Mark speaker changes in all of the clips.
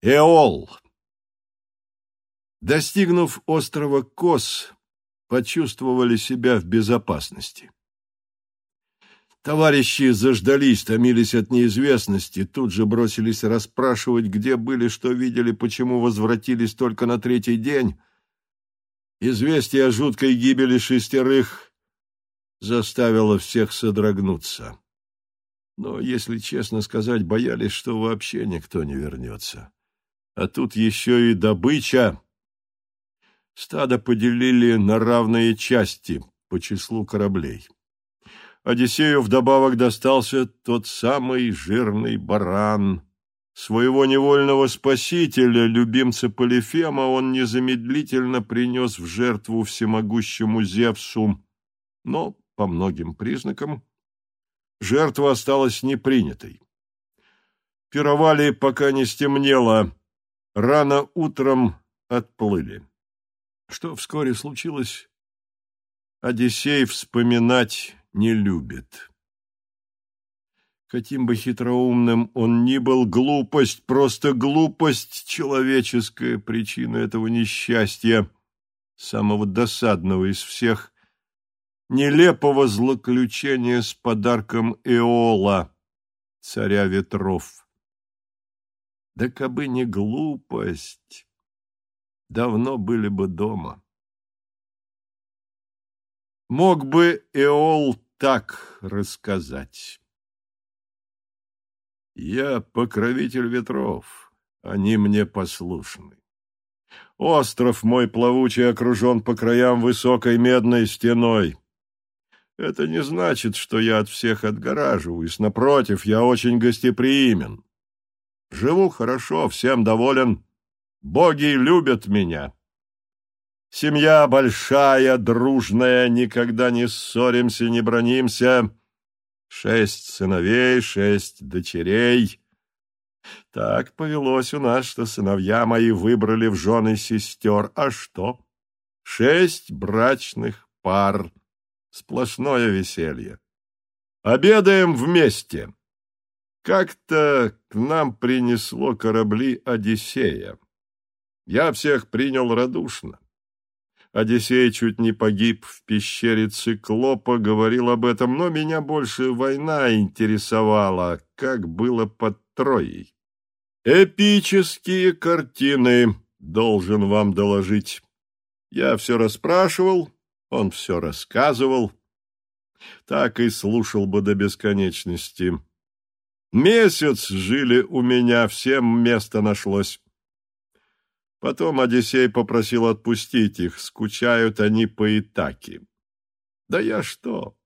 Speaker 1: Эол. Достигнув острова Кос, почувствовали себя в безопасности. Товарищи заждались, томились от неизвестности, тут же бросились расспрашивать, где были, что видели, почему возвратились только на третий день. Известие о жуткой гибели шестерых заставило всех содрогнуться. Но, если честно сказать, боялись, что вообще никто не вернется а тут еще и добыча. Стадо поделили на равные части по числу кораблей. Одиссею вдобавок достался тот самый жирный баран. Своего невольного спасителя, любимца Полифема, он незамедлительно принес в жертву всемогущему Зевсу, но, по многим признакам, жертва осталась непринятой. Пировали, пока не стемнело, рано утром отплыли. Что вскоре случилось, Одиссей вспоминать не любит. Каким бы хитроумным он ни был, глупость, просто глупость — человеческая причина этого несчастья, самого досадного из всех, нелепого злоключения с подарком Эола, царя ветров. Да кабы не глупость, давно были бы дома. Мог бы Эол так рассказать. Я покровитель ветров, они мне послушны. Остров мой плавучий окружен по краям высокой медной стеной. Это не значит, что я от всех отгораживаюсь. Напротив, я очень гостеприимен. Живу хорошо, всем доволен. Боги любят меня. Семья большая, дружная, никогда не ссоримся, не бронимся. Шесть сыновей, шесть дочерей. Так повелось у нас, что сыновья мои выбрали в жены сестер. А что? Шесть брачных пар. Сплошное веселье. Обедаем вместе. Как-то к нам принесло корабли Одиссея. Я всех принял радушно. Одиссей чуть не погиб в пещере Циклопа, говорил об этом, но меня больше война интересовала, как было под Троей. Эпические картины, должен вам доложить. Я все расспрашивал, он все рассказывал. Так и слушал бы до бесконечности. Месяц жили у меня, всем место нашлось. Потом Одиссей попросил отпустить их, скучают они по Итаке. Да я что?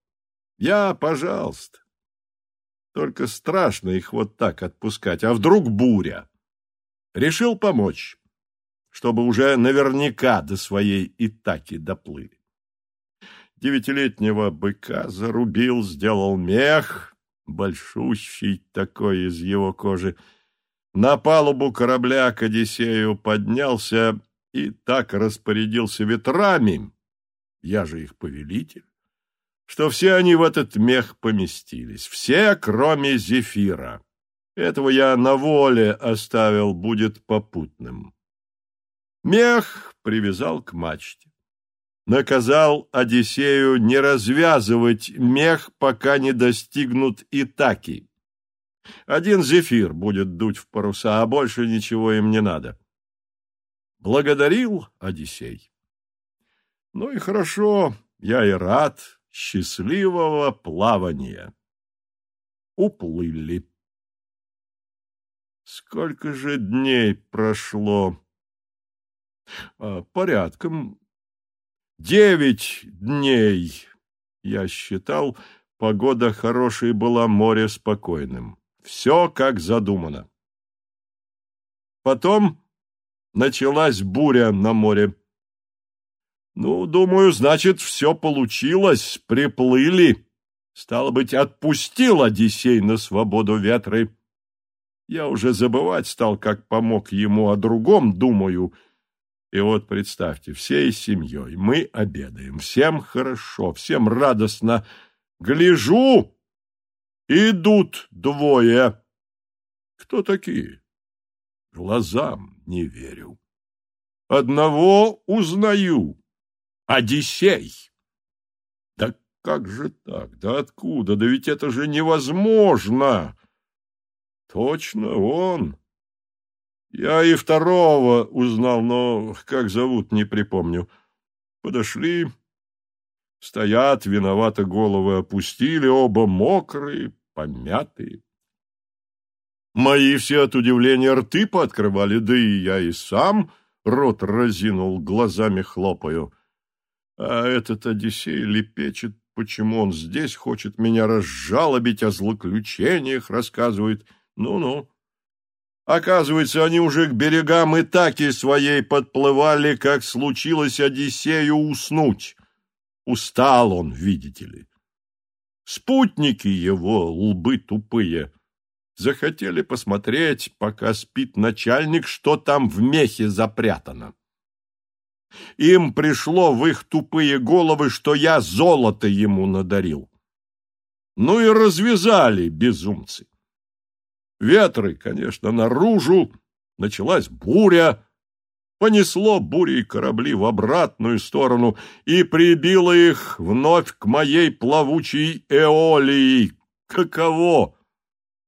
Speaker 1: Я, пожалуйста. Только страшно их вот так отпускать, а вдруг буря? Решил помочь, чтобы уже наверняка до своей Итаки доплыли. Девятилетнего быка зарубил, сделал мех, большущий такой из его кожи, на палубу корабля к Одиссею поднялся и так распорядился ветрами, я же их повелитель, что все они в этот мех поместились, все, кроме Зефира. Этого я на воле оставил, будет попутным. Мех привязал к мачте наказал Одиссею не развязывать мех, пока не достигнут Итаки. Один зефир будет дуть в паруса, а больше ничего им не надо. Благодарил Одиссей. Ну и хорошо, я и рад. Счастливого плавания. Уплыли. Сколько же дней прошло? А, порядком Девять дней, я считал, погода хорошей была, море спокойным. Все как задумано. Потом началась буря на море. Ну, думаю, значит, все получилось, приплыли. Стало быть, отпустил Одиссей на свободу ветры. Я уже забывать стал, как помог ему о другом, думаю — и вот представьте, всей семьей мы обедаем, всем хорошо, всем радостно. Гляжу, идут двое. Кто такие? Глазам не верю. Одного узнаю. Одиссей. Да как же так? Да откуда? Да ведь это же невозможно. Точно он. Я и второго узнал, но как зовут, не припомню. Подошли, стоят, виновато головы опустили, оба мокрые, помятые. Мои все от удивления рты пооткрывали, да и я и сам рот разинул, глазами хлопаю. А этот Одиссей лепечет, почему он здесь, хочет меня разжалобить, о злоключениях рассказывает. Ну-ну. Оказывается, они уже к берегам Итаки своей подплывали, как случилось Одиссею уснуть. Устал он, видите ли. Спутники его, лбы тупые, захотели посмотреть, пока спит начальник, что там в мехе запрятано. Им пришло в их тупые головы, что я золото ему надарил. Ну и развязали безумцы. Ветры, конечно, наружу, началась буря, понесло бурей корабли в обратную сторону и прибило их вновь к моей плавучей эолии. Каково?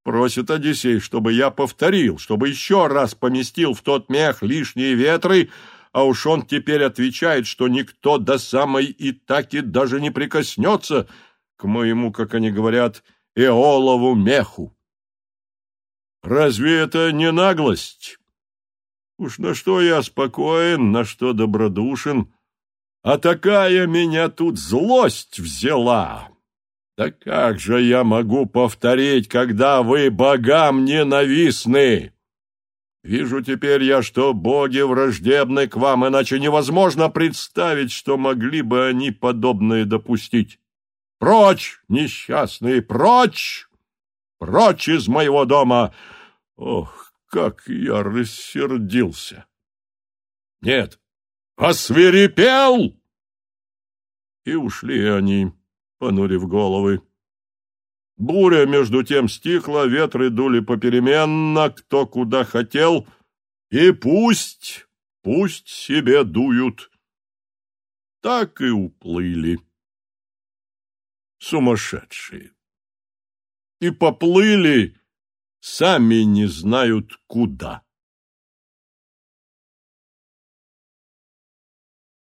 Speaker 1: Просит Одиссей, чтобы я повторил, чтобы еще раз поместил в тот мех лишние ветры, а уж он теперь отвечает, что никто до самой Итаки даже не прикоснется к моему, как они говорят, эолову меху. Разве это не наглость? Уж на что я спокоен, на что добродушен, а такая меня тут злость взяла. Да как же я могу повторить, когда вы богам ненавистны? Вижу теперь я, что боги враждебны к вам, иначе невозможно представить, что могли бы они подобное допустить. Прочь, несчастные, прочь! Прочь из моего дома! Ох, как я рассердился! Нет, освирепел! И ушли они, понурив головы. Буря, между тем, стихла, ветры дули попеременно, кто куда хотел, и пусть, пусть себе дуют. Так и уплыли. Сумасшедшие. И поплыли, сами не знают куда.